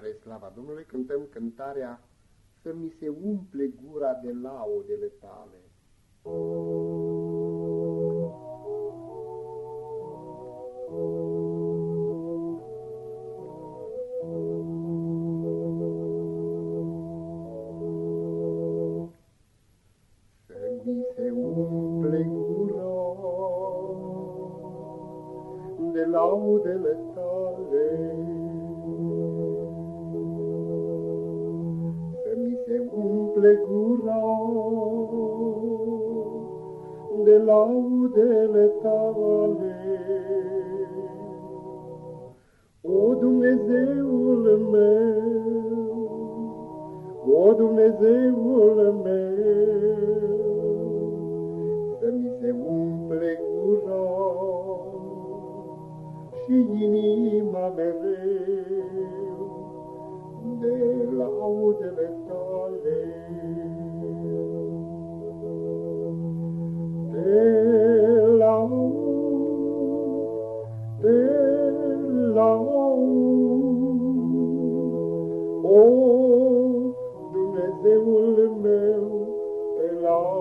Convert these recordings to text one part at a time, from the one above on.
Spre slava Domnului cântăm cântarea Să mi se umple gura de laudele tale. Să mi se umple gura de laudele tale. Umple gura de laudele tale. O Dumnezeul meu, o Dumnezeul meu, să mi se umple gura și inima mereu de laudele tale. Dumnezeul meu, te laud.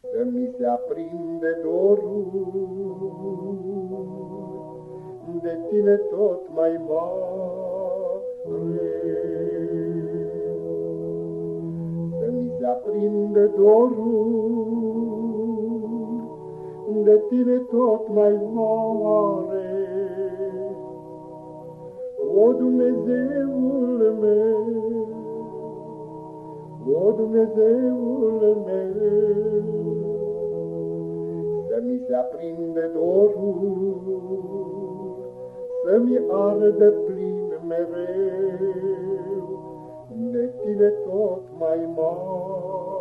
Să mi se aprinde dorul, de tine tot mai mare. Să mi se aprinde dorul de tine tot mai mare. O Dumnezeul meu, o Dumnezeul meu, să mi se aprinde dorul să-mi ardă plin mereu, de tine tot mai mare.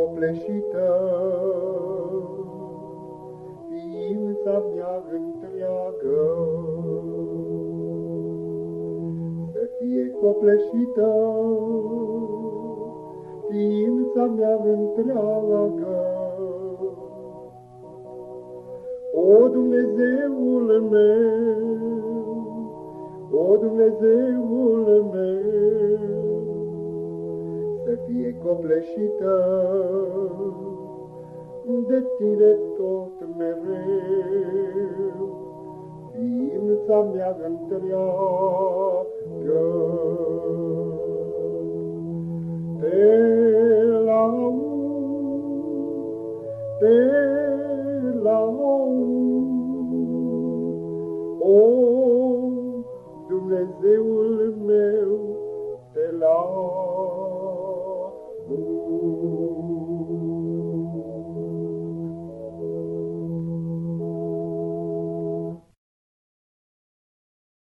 Copleșită ființa mea întreagă. Să fie copleșită ființa mea întreagă. O Dumnezeul meu, o Dumnezeul meu, să fie copleșită de tine tot mereu, ființa mea întreagă. Te laud, te laud, o Dumnezeul meu, te laud. Ooh.